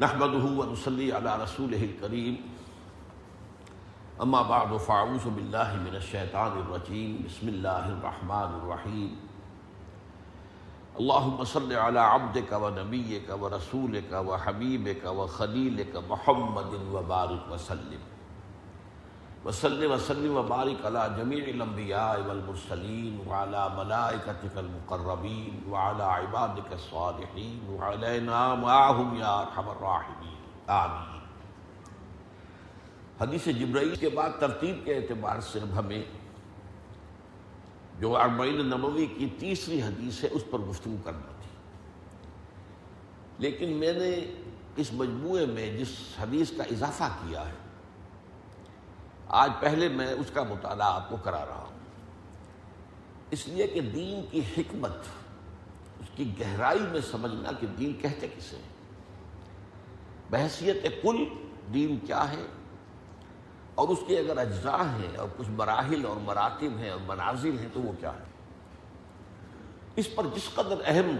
نحمده ونصلي على رسوله الكريم. اما بعد فاعوذ بالله من الشيطان الرجيم. بسم الله الرحمن الرحيم. اللهم صل على عبدك ونبيك ورسولك وحبيبك وخليلك محمد وبارك وسلم. وصل وسلم وبارك على جميع الانبياء والمرسلين وعلى ملائكتك المقربين وعلى عبادك الصالحين وعلينا معهم يا ارحم الراحمين آمین. حدیث جبرائیل کے بعد ترتیب کے اعتبار سے اب ہمیں جو اربعین نبوی کی تیسری حدیث ہے، اس پر گفتگو کرنا تھی۔ لیکن میں نے اس مجموعے میں جس حدیث کا اضافہ کیا ہے آج پہلے میں اس کا مطالعہ آپ کو کرا رہا ہوں۔ اس لیے کہ دین کی حکمت، اس کی گہرائی میں سمجھنا کہ دین کہتے کسے ہیں۔ بحثیت کل دین کیا ہے؟ اور اس کے اگر اجزاء ہیں اور کچھ مراحل اور مراتب ہیں اور مناظر ہیں تو وہ کیا ہے؟ اس پر جس قدر اہم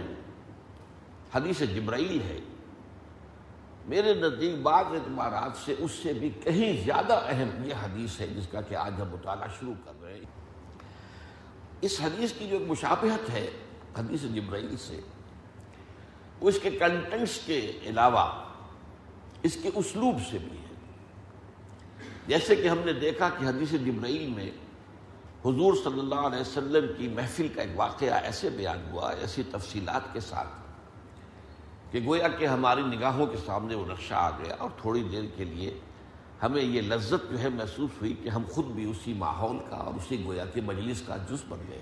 حدیث جبرائیل ہے میرے نزدیک بعض اعتبارات سے اس سے بھی کہیں زیادہ اہم یہ حدیث ہے جس کا کہ آج ہم مطالعہ شروع کر رہے ہیں۔ اس حدیث کی جو ایک مشابہت ہے، حدیث جبرائیل سے، وہ اس کے کنٹینٹس کے علاوہ اس کے اسلوب سے بھی ہے۔ جیسے کہ ہم نے دیکھا کہ حدیث جبرائیل میں حضور صلی اللہ علیہ وسلم کی محفل کا ایک واقعہ ایسے بیان ہوا، ایسی تفصیلات کے ساتھ کہ گویا کہ ہماری نگاہوں کے سامنے وہ نقشہ آ گیا اور تھوڑی دیر کے لیے ہمیں یہ لذت جو ہے محسوس ہوئی کہ ہم خود بھی اسی ماحول کا اور اسی گویا کے مجلس کا جز بن گئے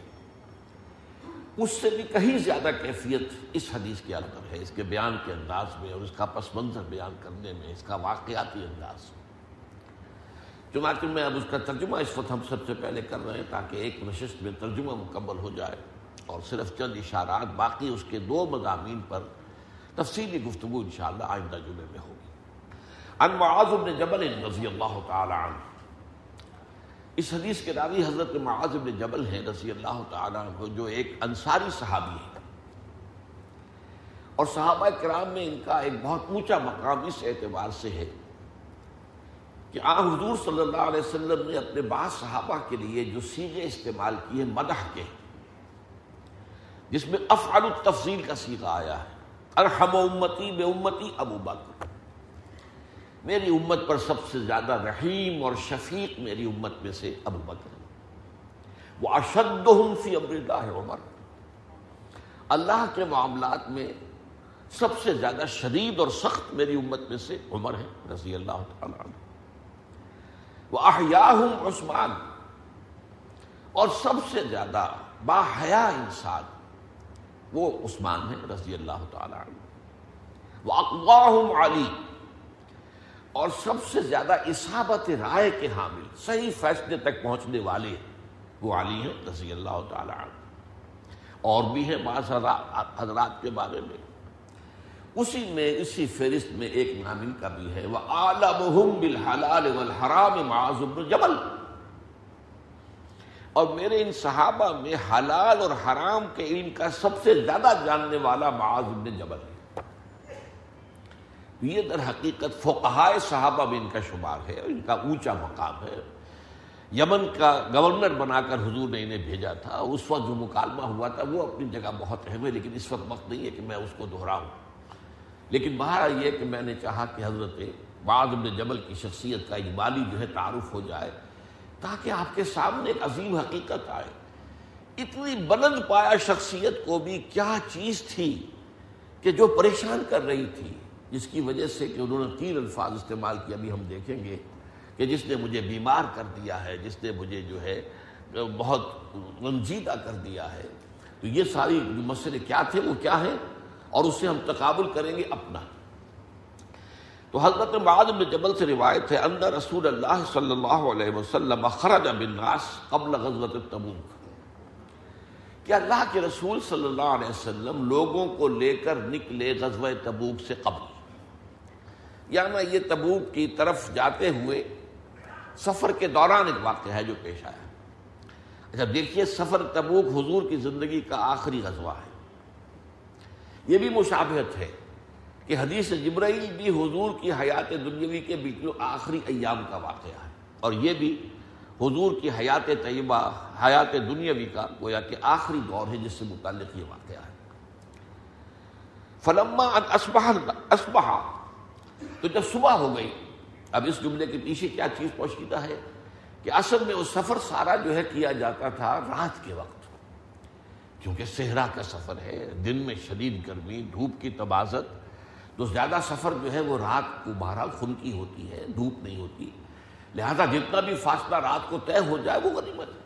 اس سے بھی کہیں زیادہ کیفیت اس حدیث کے اندر ہے، اس کے بیان کے انداز میں اور اس کا پس منظر بیان کرنے میں، اس کا واقعاتی انداز میں۔ چنانچہ میں اب اس کا ترجمہ اس وقت ہم سب سے پہلے کر رہے ہیں تاکہ ایک نشست میں ترجمہ مکمل ہو جائے اور صرف چند اشارات، باقی اس کے دو مضامین پر تفصیلی گفتگو انشاءاللہ آئندہ جمعے میں ہوگی۔ ان معاذ بن جبل رضی اللہ تعالی عنہ۔ اس حدیث کے راوی حضرت معاذ بن جبل ہیں رضی اللہ تعالی عنہ، جو ایک انصاری صحابی ہے اور صحابہ کرام میں ان کا ایک بہت اونچا مقام اس اعتبار سے ہے کہ آ، حضور صلی اللہ علیہ وسلم نے اپنے بعض صحابہ کے لیے جو سیغے استعمال کیے، مدح کے، جس میں افعال التفضیل کا سیغہ آیا ہے۔ ارحم امتی بے امتی ابو بکر۔ میری امت پر سب سے زیادہ رحیم اور شفیق میری امت میں سے ابو بکر۔ وہ اشد فی امر اللہ عمر۔ اللہ کے معاملات میں سب سے زیادہ شدید اور سخت میری امت میں سے عمر ہے، رضی اللہ تعالیٰ عنہ۔ وہ احیاہم عثمان۔ اور سب سے زیادہ با حیا انسان۔ وہ عثمان ہے، رضی اللہ تعالی عنہ۔ وہ اقواہم علی اور سب سے زیادہ اصابت رائے کے حامل، صحیح فیصلے تک پہنچنے والے وہ علی ہیں، رضی اللہ تعالی عنہ۔ اور بھی ہیں بعض حضرات کے بارے میں۔ اسی میں، اسی فہرست میں ایک نامن کا بھی ہے۔ وہ عالم بالحلال والحرام معاذ بن جبل۔ اور میرے ان صحابہ میں حلال اور حرام کے علم کا سب سے زیادہ جاننے والا معاذ بن جبل ہے۔ یہ در حقیقت فقہائے صحابہ میں ان کا شمار ہے، ان کا اونچا مقام ہے۔ یمن کا گورنر بنا کر حضور نے انہیں بھیجا تھا۔ اس وقت جو مکالمہ ہوا تھا، وہ اپنی جگہ بہت اہم ہے، لیکن اس وقت وقت نہیں ہے کہ میں اس کو دہراؤں۔ لیکن باہر یہ کہ میں نے چاہا کہ حضرت بعض بن جبل کی شخصیت کا اجمالی جو ہے تعارف ہو جائے۔ تاکہ آپ کے سامنے ایک عظیم حقیقت آئے۔ اتنی بلند پایا شخصیت کو بھی کیا چیز تھی کہ جو پریشان کر رہی تھی، جس کی وجہ سے کہ انہوں نے تین الفاظ استعمال کیا ابھی ہم دیکھیں گے کہ جس نے مجھے بیمار کر دیا ہے، جس نے مجھے جو ہے، بہت رنجیدہ کر دیا ہے۔ تو یہ ساری جو مسئلے کیا تھے، وہ کیا ہے اور اسے ہم تقابل کریں گے اپنا۔ تو حضرت معاذ بن جبل سے روایت ہے اندر رسول اللہ صلی اللہ علیہ وسلم خرج بالناس قبل غزوت تبوک۔ کہ اللہ کے رسول صلی اللہ علیہ وسلم لوگوں کو لے کر نکلے غزوہ تبوک سے قبل۔ یعنی یہ تبوک کی طرف جاتے ہوئے سفر کے دوران ایک واقعہ ہے جو پیش آیا۔ اچھا دیکھیے، سفر تبوک حضور کی زندگی کا آخری غزوہ ہے۔ یہ بھی مشابہت ہے۔ کہ حدیث جبرائیل بھی حضور کی حیات دنیاوی کے بیچ آخری ایام کا واقعہ ہے۔ اور یہ بھی حضور کی حیات طیبہ، حیات دنیاوی کا گویا کہ آخری دور ہے جس سے متعلق یہ واقعہ ہے۔ فلما اسبہ تو جب صبح ہو گئی، اب اس جملے کے پیچھے کیا چیز پوشیدہ ہے کہ اصل میں وہ سفر سارا جو ہے کیا جاتا تھا رات کے وقت۔ کیونکہ صحرا کا سفر ہے، دن میں شدید گرمی، دھوپ کی تبازت تو زیادہ سفر جو ہے وہ رات کو بہرحال خن کی ہوتی ہے، دھوپ نہیں ہوتی۔ لہذا جتنا بھی فاصلہ رات کو طے ہو جائے وہ غنیمت ہے۔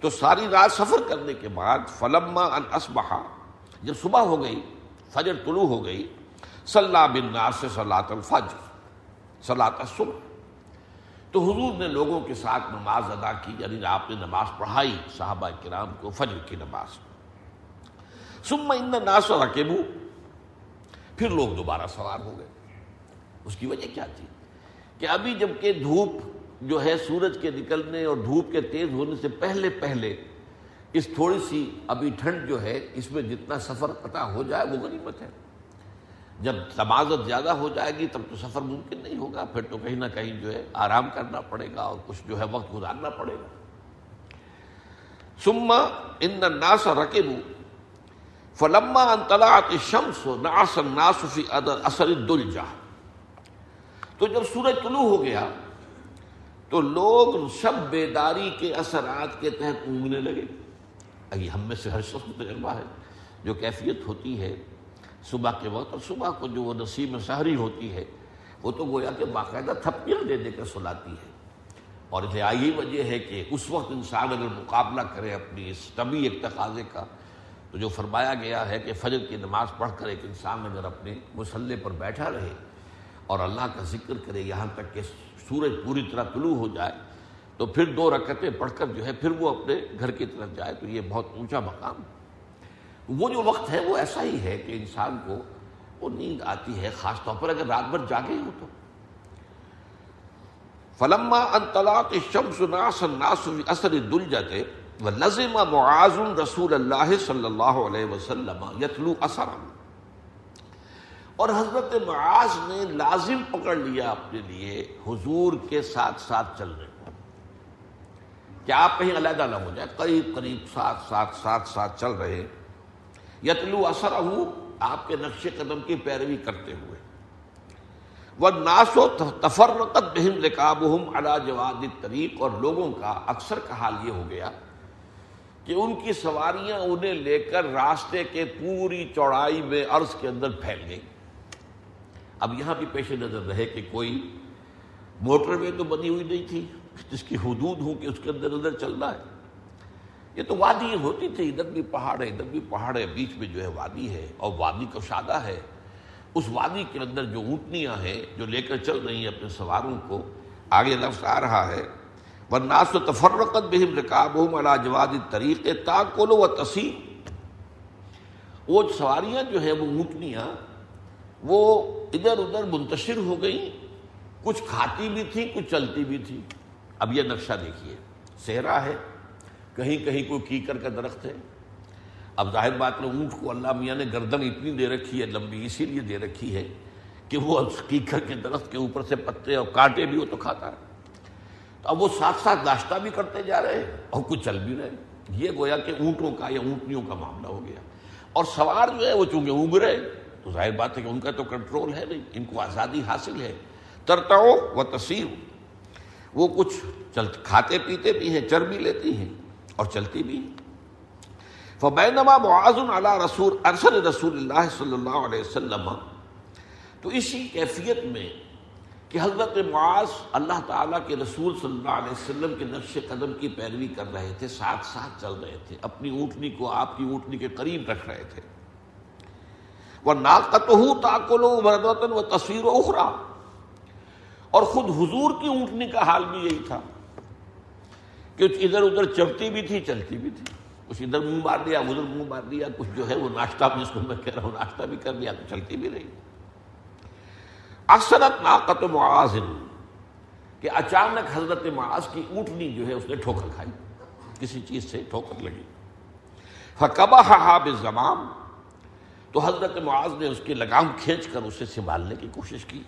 تو ساری رات سفر کرنے کے بعد فلما ان اسبہا جب صبح ہو گئی، فجر طلوع ہو گئی صلاح بن ناس صلاح الفجر صلاح صبح تو حضور نے لوگوں کے ساتھ نماز ادا کی یعنی آپ نے نماز پڑھائی صحابہ کرام کو فجر کی نماز۔ سم ان ناس رقبو پھر لوگ دوبارہ سوار ہو گئے اس کی وجہ کیا تھی؟ کہ ابھی جبکہ دھوپ جو ہے سورج کے نکلنے اور دھوپ کے تیز ہونے سے پہلے پہلے اس تھوڑی سی ابھی ٹھنڈ جو ہے، اس میں جتنا سفر پتہ ہو جائے وہ غنیمت ہے۔ جب تمازت زیادہ ہو جائے گی تب تو سفر ممکن نہیں ہوگا، پھر تو کہیں نہ کہیں جو ہے آرام کرنا پڑے گا اور کچھ جو ہے وقت گزارنا پڑے گا۔ سما ان ناس رقب فلما انطلاعت الشمس ناس الناس فی اثر الدلجہ تو جب سورج طلوع ہو گیا، تو لوگ شب بیداری کے اثرات کے تحت اونگنے لگے۔ ابھی ہم میں سے ہر شخص تجربہ ہے، جو کیفیت ہوتی ہے، صبح کے وقت اور صبح کو جو وہ نصیب سحری ہوتی ہے، وہ تو گویا کہ باقاعدہ تھپیاں دے دے کر سلاتی ہے۔ اور اسے آئی وجہ ہے کہ اس وقت انسان اگر مقابلہ کرے اپنی اس طبی ایک تقاضے کا تو جو فرمایا گیا ہے کہ فجر کی نماز پڑھ کر ایک انسان اگر اپنے مسلح پر بیٹھا رہے اور اللہ کا ذکر کرے یہاں تک کہ سورج پوری طرح طلوع ہو جائے، تو پھر دو رکعتیں پڑھ کر جو ہے پھر وہ اپنے گھر کی طرف جائے، تو یہ بہت اونچا مقام۔ وہ جو وقت ہے وہ ایسا ہی ہے کہ انسان کو وہ نیند آتی ہے، خاص طور پر اگر رات بھر جاگے ہو تو۔ فلما انطلاق الشمس ناس الناس في اثر الدلجه ولزم معاذ رسول اللہ صلی اللہ علیہ وسلم یتلو اثرا اور حضرت معاذ نے لازم پکڑ لیا اپنے لیے حضور کے ساتھ ساتھ چل رہے کہ آپ کہیں علیحدہ نہ ہو جائے قریب قریب ساتھ ساتھ ساتھ ساتھ چل رہے۔ یتلو اثر آپ کے نقش قدم کی پیروی کرتے ہوئے۔ وہ ناس و تفرقت بہم رکاب علا جواد طریق اور لوگوں کا اکثر کا حال یہ ہو گیا کہ ان کی سواریاں انہیں لے کر راستے کے پوری چوڑائی میں عرض کے اندر پھیل گئی اب یہاں بھی پیش نظر رہے کہ کوئی موٹر وے تو بنی ہوئی نہیں تھی، جس کی حدود ہوں کہ اس کے اندر اندر چلنا ہے۔ یہ تو وادی ہوتی تھی، ادھر بھی پہاڑ ہے، ادھر بھی پہاڑ ہے، بیچ میں جو ہے وادی ہے اور وادی کو شادہ ہے۔ اس وادی کے اندر جو اونٹنیاں ہیں، جو لے کر چل رہی ہیں اپنے سواروں کو، آگے لفظ آ رہا ہے۔ ورناس و تفرقت بہم رکاب علا جواد طریقے تاکل و تسیم. وہ سواریاں جو ہیں، وہ اونٹنیاں وہ ادھر ادھر منتشر ہو گئیں۔ کچھ کھاتی بھی تھی، کچھ چلتی بھی تھی۔ اب یہ نقشہ دیکھیے۔ صحرا ہے، کہیں کہیں کوئی کیکر کا درخت ہے۔ اب ظاہر بات میں اونٹ کو اللہ میاں نے گردن اتنی دے رکھی ہے، لمبی، اسی لیے دے رکھی ہے کہ وہ کیکر کے درخت کے اوپر سے پتے اور کانٹے بھی وہ تو کھاتا ہے۔ تو اب وہ ساتھ ساتھ ناشتہ بھی کرتے جا رہے ہیں اور کچھ چل بھی رہے یہ گویا کہ اونٹوں کا یا اونٹنیوں کا معاملہ ہو گیا۔ اور سوار جو ہے وہ چونکہ اونگ رہے تو ظاہر بات ہے کہ ان کا تو کنٹرول ہے نہیں، ان کو آزادی حاصل ہے۔ ترتاؤ و تصیر وہ کچھ چل، کھاتے پیتے بھی ہیں، چر بھی لیتی ہیں اور چلتی بھی فبینما معاذ علی رسول ارسل رسول اللہ صلی اللہ علیہ وسلم۔ تو اسی کیفیت میں کہ حضرت معاذ اللہ تعالیٰ کے رسول صلی اللہ علیہ وسلم کے نقش قدم کی پیروی کر رہے تھے، ساتھ ساتھ چل رہے تھے، اپنی اونٹنی کو آپ کی اونٹنی کے قریب رکھ رہے تھے۔ وہ ناقت ہو تاکل و تصویر و اخرا اور خود حضور کی اونٹنی کا حال بھی یہی تھا کہ ادھر ادھر چلتی بھی تھی، چلتی بھی تھی۔ کچھ ادھر منہ مار دیا، ادھر منہ مار دیا، کچھ جو ہے وہ ناشتہ جس کو میں کہہ رہا ہوں، ناشتہ بھی کر لیا تو چلتی بھی رہی۔ اکثرت ناقت معاذ کہ اچانک حضرت معاذ کی اونٹنی جو ہے اس نے ٹھوکر کھائی، کسی چیز سے ٹھوکر لگی۔ فقبہ زمام تو حضرت معاذ نے اس کی لگام کھینچ کر اسے سنبھالنے کی کوشش کی۔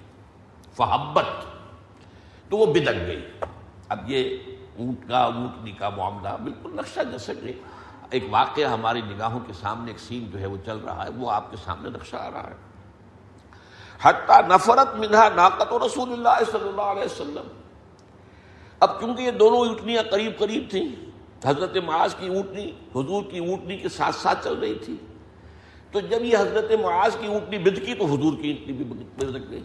فحبت، تو وہ بدک گئی۔ اب یہ اونٹ کا، اونٹنی کا معاملہ بالکل نقشہ جیسے کہ ایک واقعہ ہماری نگاہوں کے سامنے، ایک سین جو ہے وہ چل رہا ہے، وہ آپ کے سامنے نقشہ آ رہا ہے۔ حتیٰ نفرت منہا ناقت و رسول اللہ صلی اللہ علیہ وسلم. اب کیونکہ یہ دونوں اونٹنیاں قریب قریب تھیں، حضرت معاذ کی اونٹنی، حضور کی اونٹنی کے ساتھ ساتھ چل رہی تھی، تو جب یہ حضرت معاذ کی اونٹنی بدکی تو حضور کی اونٹنی بھی بدک گئی۔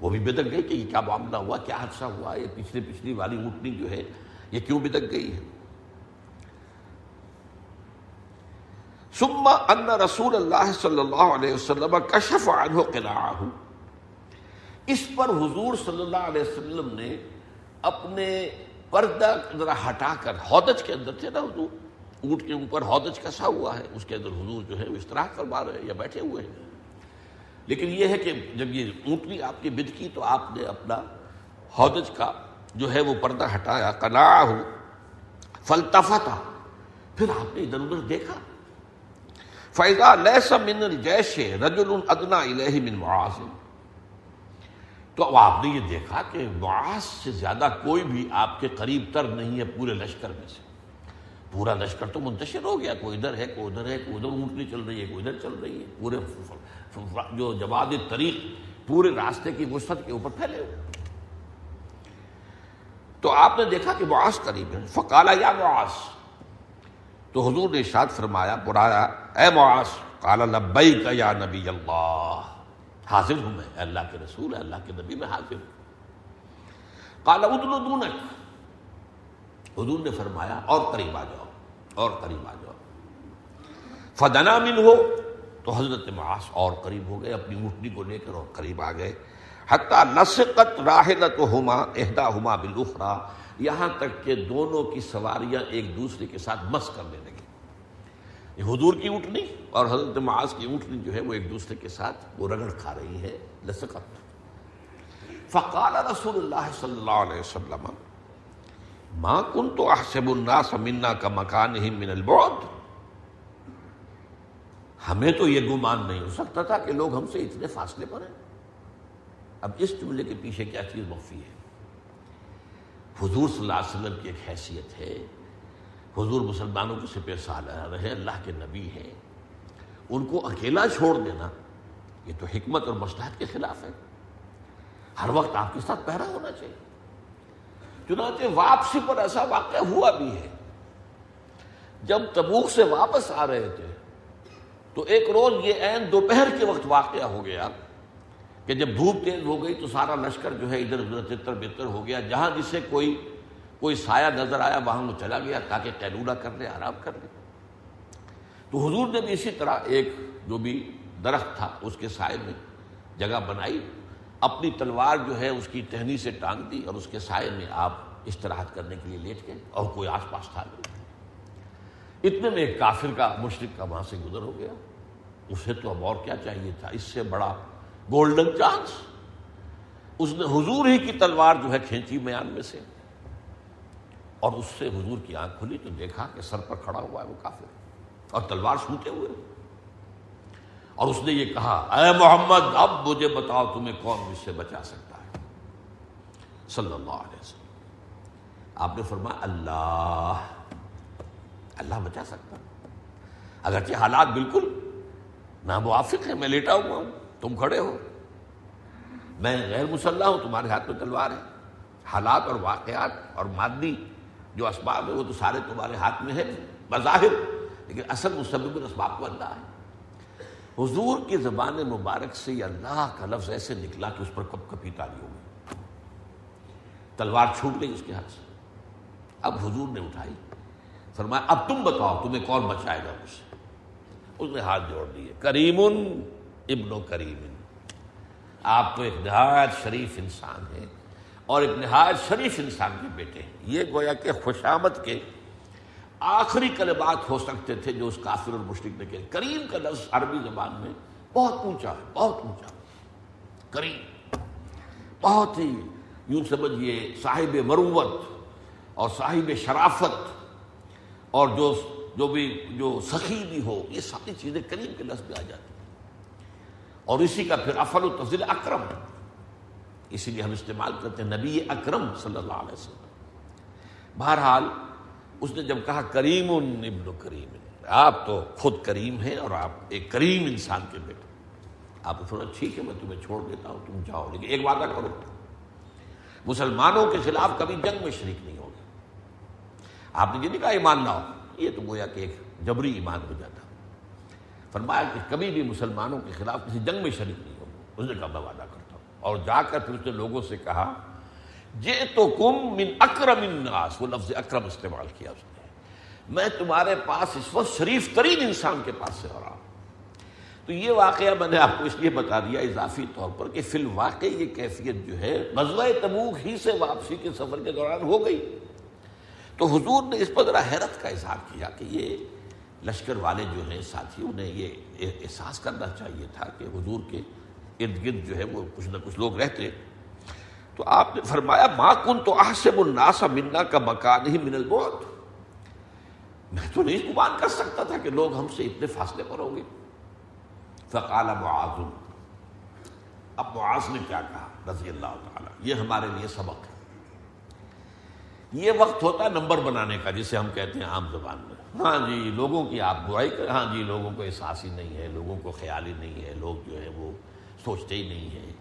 وہ بھی بدک گئی کہ یہ کیا معاملہ ہوا، کیا حادثہ ہوا، یہ پچھلی پچھلی والی اونٹنی جو ہے، یہ کیوں بدک گئی ہے؟ ثم ان رسول اللہ صلی اللہ علیہ وسلم کشف عنہ قناعہ اس پر حضور صلی اللہ علیہ وسلم نے اپنے پردہ ذرا ہٹا کر ہودج کے اندر تھے نا حضور؟ اونٹ کے اوپر ہودج کسا ہوا ہے، اس کے اندر حضور جو ہے وہ اس طرح فرما رہے ہیں یا بیٹھے ہوئے ہیں۔ لیکن یہ ہے کہ جب یہ اونٹنی آپ کی بد کی تو آپ نے اپنا ہودج کا جو ہے وہ پردہ ہٹایا کنا ہو فلتفا تھا پھر آپ نے ادھر ادھر دیکھا۔ فیضا لیس من الجیش رجل ادنا الہ من معاذ۔ تو اب آپ نے یہ دیکھا کہ معاذ سے زیادہ کوئی بھی آپ کے قریب تر نہیں ہے پورے لشکر میں سے۔ پورا لشکر تو منتشر ہو گیا، کوئی ادھر ہے، کوئی ادھر ہے، کوئی ادھر اونٹنی چل رہی ہے، کوئی ادھر چل رہی ہے۔ پورے جو جواد طریق پورے راستے کی وسط کے اوپر پھیلے ہوئے۔ تو آپ نے دیکھا کہ معاذ قریب ہے۔ فقالا یا معاذ، تو حضور نے اشاد فرمایا برایا اے معاذ کالا لبئی کا یا نبی اللہ۔ حاضر ہوں میں اللہ کے رسول اللہ کے نبی میں حاضر ہوں۔ کالا ادل دونک۔ حضور نے فرمایا، اور قریب آ جاؤ، اور قریب آ جاؤ۔ فدنا من ہو تو حضرت معاذ اور قریب ہو گئے، اپنی اونٹنی کو لے کر اور قریب آ گئے۔ حتیٰ نسقت راہلت ہما اہدا ہما بلوخرا یہاں تک کہ دونوں کی سواریاں ایک دوسرے کے ساتھ مس کرنے لگی یہ حضور کی اونٹنی اور حضرت معاذ کی اونٹنی جو ہے وہ ایک دوسرے کے ساتھ وہ رگڑ کھا رہی ہے لسقت فقال رسول اللہ صلی اللہ علیہ وسلم، ما کن تو احسب الناس منا کا مکان ہی من البعد. ہمیں تو یہ گمان نہیں ہو سکتا تھا کہ لوگ ہم سے اتنے فاصلے پر ہیں۔ اب اس جملے کے پیچھے کیا چیز مخفی ہے؟ حضور صلی اللہ علیہ وسلم کی ایک حیثیت ہے حضور مسلمانوں کے سپہ سالہ رہے اللہ کے نبی ہیں۔ ان کو اکیلا چھوڑ دینا، یہ تو حکمت اور مصلحت کے خلاف ہے۔ ہر وقت آپ کے ساتھ پہرا ہونا چاہیے۔ چنانچہ واپسی پر ایسا واقعہ ہوا بھی ہے۔ جب تبوک سے واپس آ رہے تھے، تو ایک روز یہ عین دوپہر کے وقت واقعہ ہو گیا کہ جب دھوپ تیز ہو گئی تو سارا لشکر جو ہے ادھر ادھر تتر بتر ہو گیا، جہاں جسے کوئی کوئی سایہ نظر آیا وہاں وہ چلا گیا تاکہ قیلولہ کر لے آرام کر لے۔ تو حضور نے بھی اسی طرح ایک جو بھی درخت تھا، اس کے سائے میں جگہ بنائی، اپنی تلوار جو ہے، اس کی ٹہنی سے ٹانگ دی اور اس کے سائے میں آپ استراحت کرنے کے لیے لیٹ گئے اور کوئی آس پاس تھا نہیں۔ اتنے میں ایک کافر کا مشرق کا وہاں سے گزر ہو گیا۔ اسے تو اب اور کیا چاہیے تھا؟ اس سے بڑا گولڈن چانس اس نے حضور ہی کی تلوار جو ہے کھینچی میان میں سے۔ اور اس سے حضور کی آنکھ کھلی تو دیکھا کہ سر پر کھڑا ہوا ہے وہ کافر اور تلوار سوتے ہوئے۔ اور اس نے یہ کہا، اے محمد، اب مجھے بتاؤ تمہیں کون مجھ سے بچا سکتا ہے؟ صلی اللہ علیہ وسلم۔ آپ نے فرمایا، اللہ اللہ بچا سکتا اگرچہ حالات بالکل ناموافق ہیں، میں لیٹا ہوا ہوں، تم کھڑے ہو۔ میں غیر مسلح ہوں، تمہارے ہاتھ میں تلوار ہے۔ حالات اور واقعات اور مادی جو اسباب ہے وہ تو سارے تمہارے ہاتھ میں ہے بظاہر، لیکن اصل مسبب اسباب کو اللہ ہے۔ حضور کی زبان مبارک سے یہ اللہ کا لفظ ایسے نکلا کہ اس پر کب کپی تاری ہو گئی تلوار چھوٹ گئی اس کے ہاتھ سے۔ اب حضور نے اٹھائی۔ فرمایا، اب تم بتاؤ، تمہیں کون بچائے گا مجھ سے؟ اس نے ہاتھ جوڑ دیے۔ کریم ابن و کریم۔ آپ تو ایک نہایت شریف انسان ہیں۔ اور ایک نہایت شریف انسان کے بیٹے ہیں۔ یہ گویا کہ خوشامد کے آخری کلمات ہو سکتے تھے جو اس کافر اور مشرق نے کہ کریم کا لفظ عربی زبان میں بہت اونچا ہے، بہت اونچا۔ کریم۔ بہت ہی یوں سمجھیے صاحب مروت اور صاحب شرافت اور جو جو بھی جو سخی بھی ہو، یہ ساری چیزیں کریم کے لفظ میں آ جاتی ہیں۔ اور اسی کا پھر افل و تفضیل اکرم۔ اسی لیے ہم استعمال کرتے ہیں نبی اکرم صلی اللہ علیہ وسلم۔ بہرحال، اس نے جب کہا، کریم ابن کریم، آپ تو خود کریم ہیں اور آپ ایک کریم انسان کے بیٹے آپ تھوڑا ٹھیک ہے، میں تمہیں چھوڑ دیتا ہوں، تم جاؤ۔ لیکن ایک وعدہ کرو۔ مسلمانوں کے خلاف کبھی جنگ میں شریک نہیں ہوگی آپ نے یہ نہیں کہا، ایمان لاؤ۔ یہ تو گویا کہ ایک جبری ایمان ہو جاتا۔ فرمایا کہ کبھی بھی مسلمانوں کے خلاف کسی جنگ میں شریک نہیں ہوگا۔ اس نے کہا، میں وعدہ اور جا کر پھر اس نے لوگوں سے کہا جے تو کم من اکرم الناس، وہ لفظ اکرم استعمال کیا اس نے۔ میں تمہارے پاس اس وقت شریف ترین انسان کے پاس سے ہو رہا ہوں۔ تو یہ واقعہ میں نے آپ کو اس لیے بتا دیا اضافی طور پر کہ فی الواقع یہ کیفیت جو ہے، غزوہ تبوک ہی سے واپسی کے سفر کے دوران ہو گئی۔ تو حضور نے اس پر ذرا حیرت کا اظہار کیا کہ یہ لشکر والے جو ہیں ساتھی انہیں یہ احساس کرنا چاہیے تھا کہ حضور کے ارد گرد جو ہے وہ کچھ نہ کچھ لوگ رہتے تو آپ نے فرمایا، ما کن تو آسم الناسا منا کا مکان ہی من الموت. میں تو نہیں گمان کر سکتا تھا کہ لوگ ہم سے اتنے فاصلے پر ہوں گے۔ فقال معاذ۔ اب معاذ نے کیا کہا؟ رضی اللہ تعالیٰ، یہ ہمارے لیے سبق ہے۔ یہ وقت ہوتا ہے نمبر بنانے کا، جسے ہم کہتے ہیں عام زبان میں۔ ہاں جی لوگوں کی آپ دعائی کر ہاں جی لوگوں کو احساس ہی نہیں ہے، لوگوں کو خیال ہی نہیں ہے، لوگ جو ہے وہ سوچتے ہی نہیں ہیں۔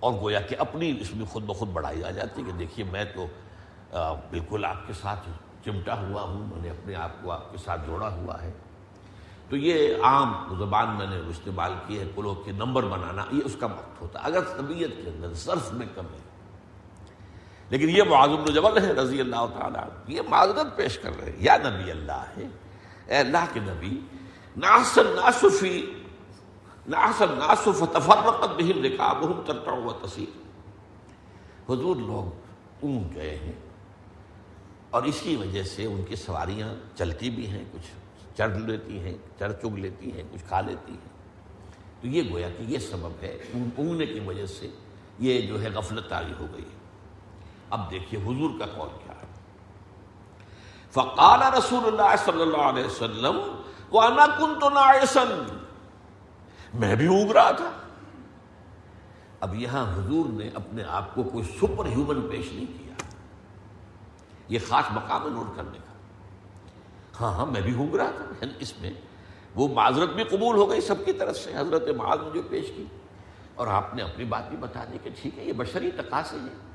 اور گویا کہ اپنی اس میں خود بخود بڑھائی آ جاتی کہ دیکھیے میں تو بالکل آپ کے ساتھ چمٹا ہوا ہوں، میں نے اپنے آپ کو آپ کے ساتھ جوڑا ہوا ہے۔ تو یہ عام زبان میں نے استعمال کی ہے پلوں کے نمبر بنانا، یہ اس کا وقت ہوتا ہے۔ اگر طبیعت کے اندر صرف میں کمی لیکن یہ معذم الجبل ہے رضی اللہ تعالیٰ یہ معذرت پیش کر رہے ہیں۔ یا نبی اللہ ہے، اے اللہ کے نبی ناسن ناسفی ناسن ناسف تفرقت بہم رکابہم تصیر حضور لوگ اون گئے ہیں اور اسی وجہ سے ان کی سواریاں چلتی بھی ہیں، کچھ چڑھ لیتی ہیں، چڑھ چگ لیتی ہیں، کچھ کھا لیتی ہیں۔ تو یہ گویا کہ یہ سبب ہے اونگنے کی وجہ سے یہ جو ہے غفلت تاری ہو گئی اب دیکھیے حضور کا قول کیا ہے۔ فقال رسول اللہ صلی اللہ علیہ وسلم وانا کن تو میں بھی اونگ رہا تھا۔ اب یہاں حضور نے اپنے آپ کو کوئی سپر ہیومن پیش نہیں کیا۔ یہ خاص مقام ہے نوٹ کرنے کا۔ ہاں ہاں میں بھی ہوں رہا تھا۔ یعنی اس میں وہ معذرت بھی قبول ہو گئی سب کی طرف سے۔ حضرت معاذ نے جو پیش کی۔ اور آپ نے اپنی بات بھی بتا دی کہ ٹھیک ہے، یہ بشری تقاضے ہیں۔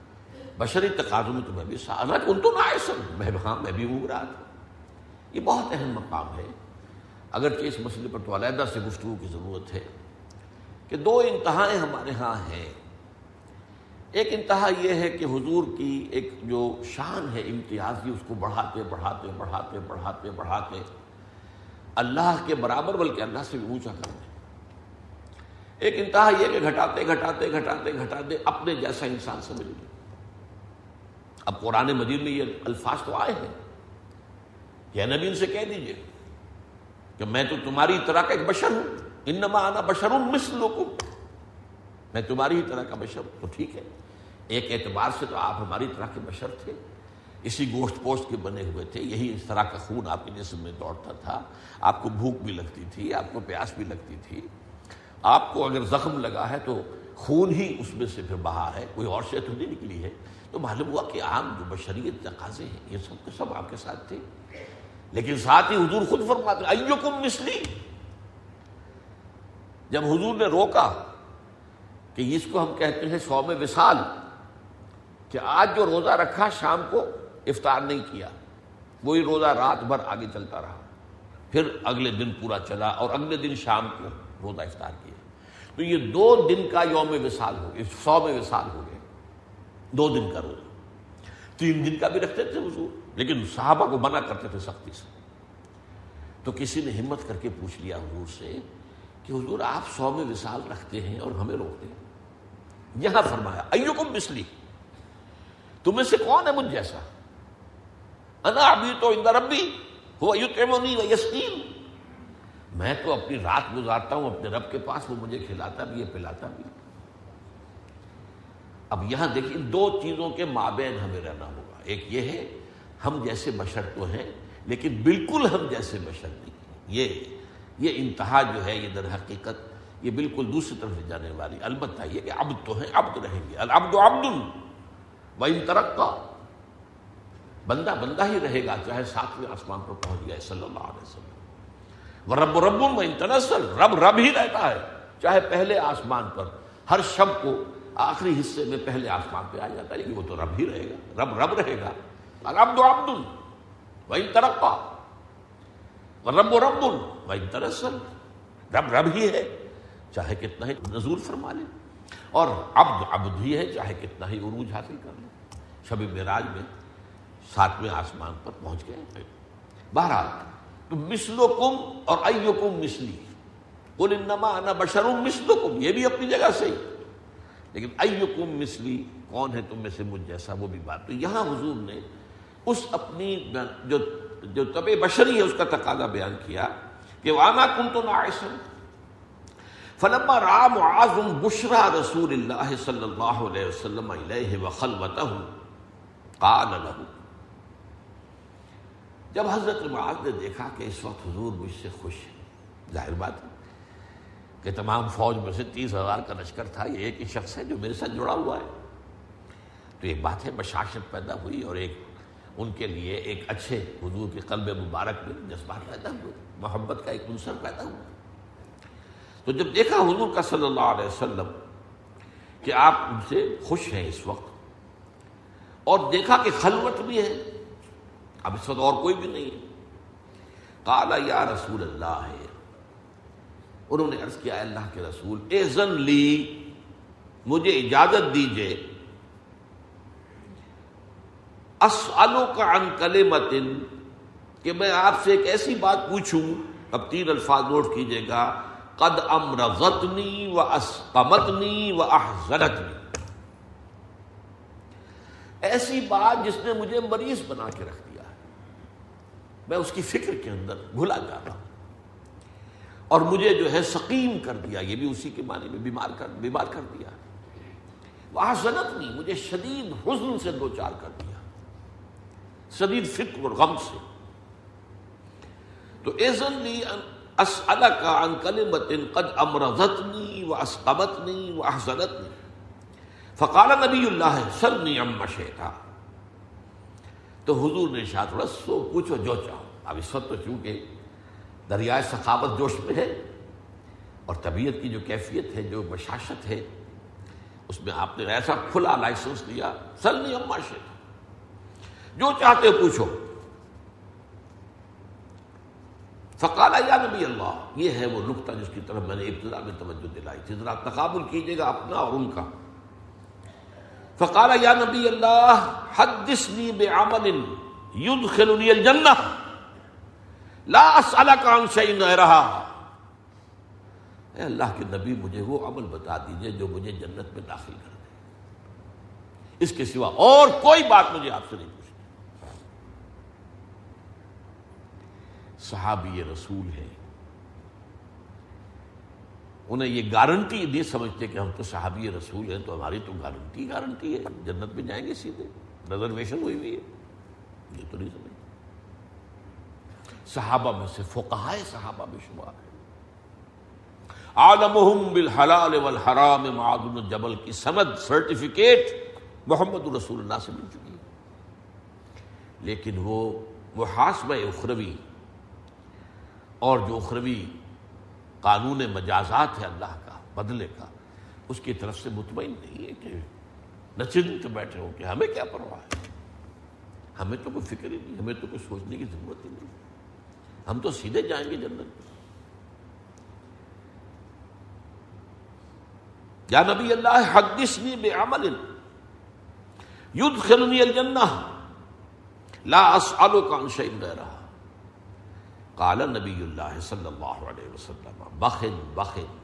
بشری تقاضوں میں تو میں بھی سازت ان تو نہ میں ہاں میں بھی ہوں رہا تھا۔ یہ بہت اہم مقام ہے۔ اگرچہ اس مسئلے پر تو علیحدہ سے گفتگو کی ضرورت ہے کہ دو انتہائیں ہمارے ہاں ہیں۔ ایک انتہا یہ ہے کہ حضور کی ایک جو شان ہے امتیازی، اس کو بڑھاتے بڑھاتے بڑھاتے بڑھاتے بڑھاتے، اللہ کے برابر بلکہ اللہ سے بھی اونچا کر دیں ایک انتہا یہ کہ گھٹاتے گھٹاتے گھٹاتے گھٹاتے اپنے جیسا انسان سمجھ لیں اب قرآن مجید میں یہ الفاظ تو آئے ہیں یا نبی ان سے کہہ دیجیے۔ کہ میں تو تمہاری طرح کا ایک بشر ہوں۔ انما آنا بشر مثلکم۔ میں تمہاری ہی طرح کا بشر ہوں۔ تو ٹھیک ہے۔ ایک اعتبار سے تو آپ ہماری طرح کے بشر تھے۔ اسی گوشت پوشت کے بنے ہوئے تھے۔ یہی اس طرح کا خون آپ کے جسم میں دوڑتا تھا۔ آپ کو بھوک بھی لگتی تھی، آپ کو پیاس بھی لگتی تھی۔ آپ کو اگر زخم لگا ہے تو خون ہی اس میں سے پھر بہا ہے۔ کوئی اور شے تو نہیں نکلی ہے۔ تو معلوم ہوا کہ عام جو بشریت تقاضے ہیں، یہ سب کے سب آپ کے ساتھ تھے۔ لیکن ساتھ ہی حضور خود فرماتے ایوکم مسلی جب حضور نے روکا کہ اس کو ہم کہتے ہیں سو میں وصال، کہ آج جو روزہ رکھا شام کو افطار نہیں کیا، وہی روزہ رات بھر آگے چلتا رہا۔ پھر اگلے دن پورا چلا اور اگلے دن شام کو روزہ افطار کیا۔ تو یہ دو دن کا یوم وصال ہو گیا، سو میں وصال ہو گئے دو دن کا روزہ۔ تین دن کا بھی رکھتے تھے حضور۔ لیکن صحابہ کو منع کرتے تھے سختی سے۔ تو کسی نے ہمت کر کے پوچھ لیا حضور سے کہ حضور آپ سو میں وصال رکھتے ہیں اور ہمیں روکتے ہیں۔ یہاں فرمایا، ایوکم مسلی تم میں سے کون ہے مجھ جیسا؟ انا ابھی تو اندر ربی، ہوا یوتمونی و یسکین میں تو اپنی رات گزارتا ہوں، اپنے رب کے پاس، وہ مجھے کھلاتا بھی ہے، پلاتا بھی اب یہاں دیکھیے دو چیزوں کے مابین ہمیں رہنا ہوگا۔ ایک یہ ہے ہم جیسے بشر تو ہیں، لیکن بالکل ہم جیسے بشر نہیں یہ یہ انتہا جو ہے، یہ در حقیقت یہ بالکل دوسری طرف جانے والی، البتہ یہ کہ عبد تو ہیں عبد رہیں گے۔ العبد عبد و ان ترقا۔ بندہ بندہ ہی رہے گا، چاہے ساتویں آسمان پر پہنچ گیا صلی اللہ علیہ وسلم۔ وہ رب رب و ان رب رب ہی رہتا ہے، چاہے پہلے آسمان پر۔ ہر شب کو آخری حصے میں پہلے آسمان پہ آ جاتا ہے، لیکن وہ تو رب ہی رہے گا۔ رب رب رہے گا۔ العبد عبد و ان ترقا رب و رب و ان رب رب ہی ہے، چاہے کتنا ہی نزول فرما لے. اور عبد عبد ہی ہے، چاہے کتنا ہی عروج حاصل کر لے. شبی معراج میں ساتویں آسمان پر پہنچ گئے بہرحال، تو مسلو کم اور ایو کم مسلی بول انما انا بشروم مسلو کم یہ بھی اپنی جگہ سے لیکن ایو کم مسلی کون ہے تم میں سے مجھ جیسا؟ وہ بھی بات. تو یہاں حضور نے اس اپنی جو جو طب بشری ہے، اس کا تقاضا بیان کیا کہ وانا کن تو نہ فلما را معاذ بشرا رسول اللہ صلی اللہ علیہ وسلم علیہ وخلوتہ قال له جب حضرت معاذ نے دیکھا کہ اس وقت حضور مجھ سے خوش ہے ظاہر بات ہے کہ تمام فوج میں سے تیس ہزار کا لشکر تھا، یہ ایک ہی شخص ہے جو میرے ساتھ جڑا ہوا ہے۔ تو ایک بات ہے، بشاشت پیدا ہوئی اور ایک ان کے لیے ایک اچھے حضور کے قلب مبارک میں جذبات پیدا ہوئے، محبت کا ایک عنصر پیدا ہوا تو جب دیکھا حضور کا صلی اللہ علیہ وسلم کہ آپ ان سے خوش ہیں اس وقت، اور دیکھا کہ خلوت بھی ہے، اب اس وقت اور کوئی بھی نہیں ہے۔ کالا یا رسول اللہ ہے انہوں نے عرض کیا اللہ کے رسول، اے زن لی، مجھے اجازت دیجیے اسالو کا ان کلے متن کہ میں آپ سے ایک ایسی بات پوچھوں۔ اب تین الفاظ نوٹ کیجیے گا۔ قد امرضتنی و اسقمتنی و احزنتنی۔ ایسی بات جس نے مجھے مریض بنا کے رکھ دیا ہے۔ میں اس کی فکر کے اندر بھلا جا رہا ہوں۔ اور مجھے جو ہے سقیم کر دیا، یہ بھی اسی کے معنی میں بیمار کر بیمار کر دیا۔ وہ زنت نہیں مجھے شدید حزن سے دو چار کر دیا۔ شدید فکر اور غم سے۔ تو ایزن لی اسألک عن کلمت قد امرضتنی و اسقبتنی و احزنتنی۔ فقال نبی اللہ سلنی عما شیطا تو حضور نے شاہ تھوڑا سو پوچھو جو چاہو۔ اب اس وقت تو چونکہ دریائے ثقافت جوش میں ہے اور طبیعت کی جو کیفیت ہے، جو بشاشت ہے، اس میں آپ نے ایسا کھلا لائسنس دیا سلنی عما شیطا جو چاہتے پوچھو۔ فقال یا نبی اللہ، یہ ہے وہ نقطہ جس کی طرف میں نے ابتدا میں توجہ دلائی تھی۔ ذرا تقابل کیجیے گا اپنا اور ان کا۔ فقال یا نبی اللہ، حدثنی بعمل يدخلني الجنہ۔ لا اسالک عن شيء غيرها اے اللہ کے نبی، مجھے وہ عمل بتا دیجیے جو مجھے جنت میں داخل کر دے۔ اس کے سوا اور کوئی بات مجھے آپ سے نہیں صحابی رسول ہے انہیں یہ گارنٹی نہیں سمجھتے کہ ہم تو صحابی رسول ہیں، تو ہماری تو گارنٹی گارنٹی ہے۔ جنت میں جائیں گے سیدھے۔ ریزرویشن ہوئی ہوئی ہے۔ یہ تو نہیں سمجھتے۔ صحابہ میں سے فقہائے صحابہ میں شمار ہے عالمہم بالحلال والحرام معدن جبل کی سند سرٹیفکیٹ محمد رسول اللہ سے مل چکی ہے۔ لیکن وہ محاسبہ اخروی اور جو اخروی قانون مجازات ہے اللہ کا، بدلے کا، اس کی طرف سے مطمئن نہیں ہے کہ نچنت بیٹھے ہو کہ ہمیں کیا پرواہ ہے؟ ہمیں تو کوئی فکر ہی نہیں، ہمیں تو کوئی سوچنے کی ضرورت ہی نہیں۔ ہم تو سیدھے جائیں گے جنت یا نبی اللہ، حدثنی بعمل يدخلني الجنہ، لا اسالک عن شيء غيرها قال نبی اللہ صلی اللہ علیہ وسلم بخن بخن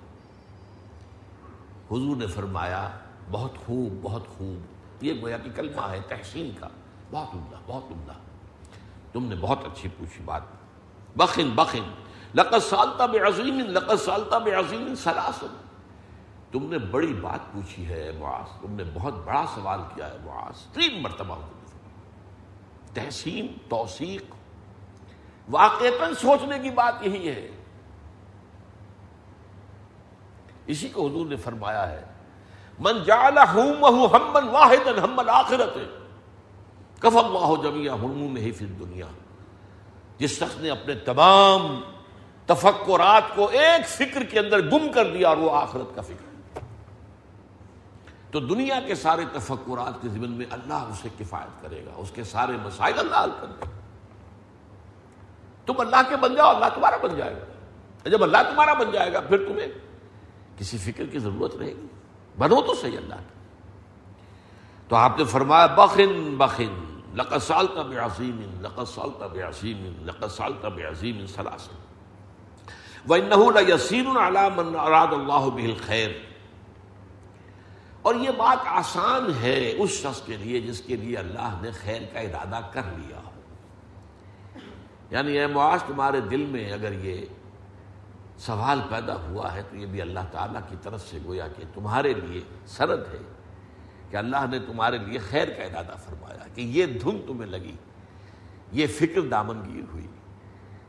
حضور نے فرمایا، بہت خوب بہت خوب۔ یہ گویا کہ کلمہ ہے، تحسین کا۔ بہت عمدہ بہت عمدہ۔ تم نے بہت اچھی پوچھی بات۔ بخن بخن لقد سالتا بے عظیم لقد سالتا بے عظیم سلاسل تم نے بڑی بات پوچھی ہے معاذ۔ تم نے بہت بڑا سوال کیا ہے معاذ۔ تین مرتبہ تحسین، توثیق واقع سوچنے کی بات یہی ہے۔ اسی کو حضور نے فرمایا ہے، من جعل ہمن واحد ہمن آخرت کف اللہ جمیا ہم میں ہی پھر دنیا جس شخص نے اپنے تمام تفکرات کو ایک فکر کے اندر گم کر دیا اور وہ آخرت کا فکر۔ تو دنیا کے سارے تفکرات کے ذمن میں اللہ اسے کفایت کرے گا، اس کے سارے مسائل اللہ حل کر دے گا۔ تم اللہ کے بن جاؤ، اللہ تمہارا بن جائے گا۔ جب اللہ تمہارا بن جائے گا، پھر تمہیں کسی فکر کی ضرورت رہے گی۔ بنو تو صحیح اللہ۔ کی تو آپ نے فرمایا، بخن بخن، لقد سالتا بعظیم، لقد سالتا بعظیم، لقد سالتا بعظیم سلاسل وَإِنَّهُ لَيَسِيرٌ عَلَى مَنْ أَرَادَ اللَّهُ بِهِ الْخَيْرِ۔ اور یہ بات آسان ہے اس شخص کے لیے جس کے لیے اللہ نے خیر کا ارادہ کر لیا۔ ہو یعنی اے معاذ، تمہارے دل میں اگر یہ سوال پیدا ہوا ہے، تو یہ بھی اللہ تعالیٰ کی طرف سے گویا کہ تمہارے لیے سرد ہے کہ اللہ نے تمہارے لیے خیر کا ارادہ فرمایا کہ یہ دھن تمہیں لگی، یہ فکر دامنگیر ہوئی،